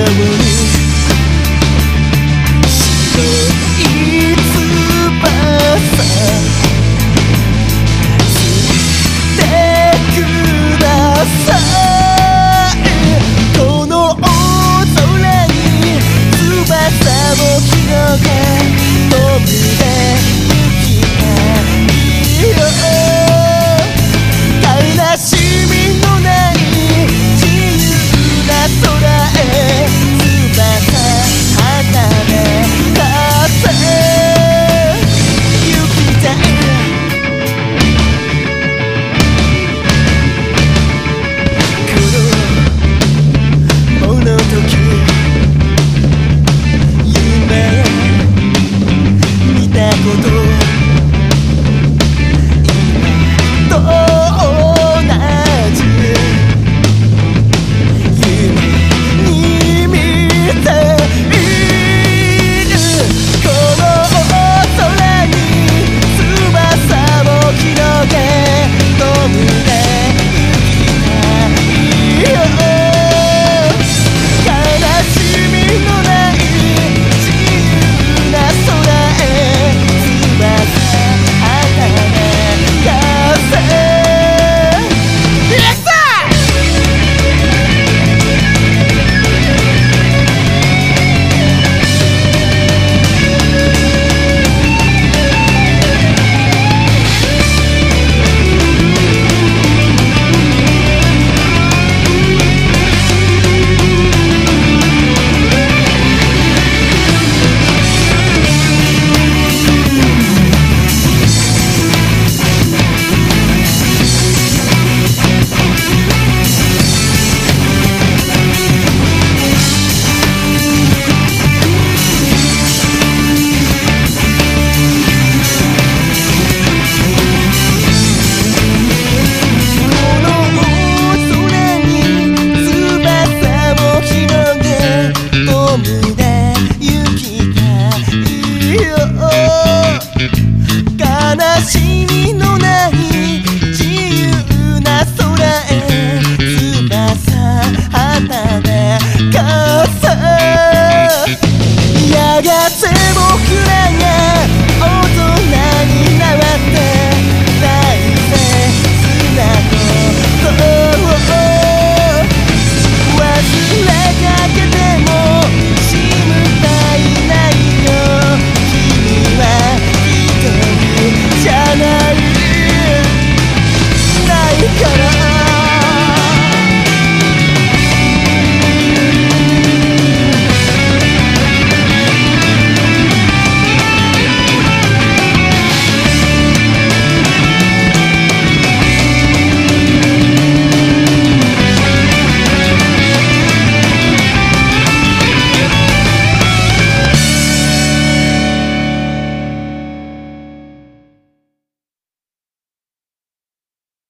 I with you. しみの中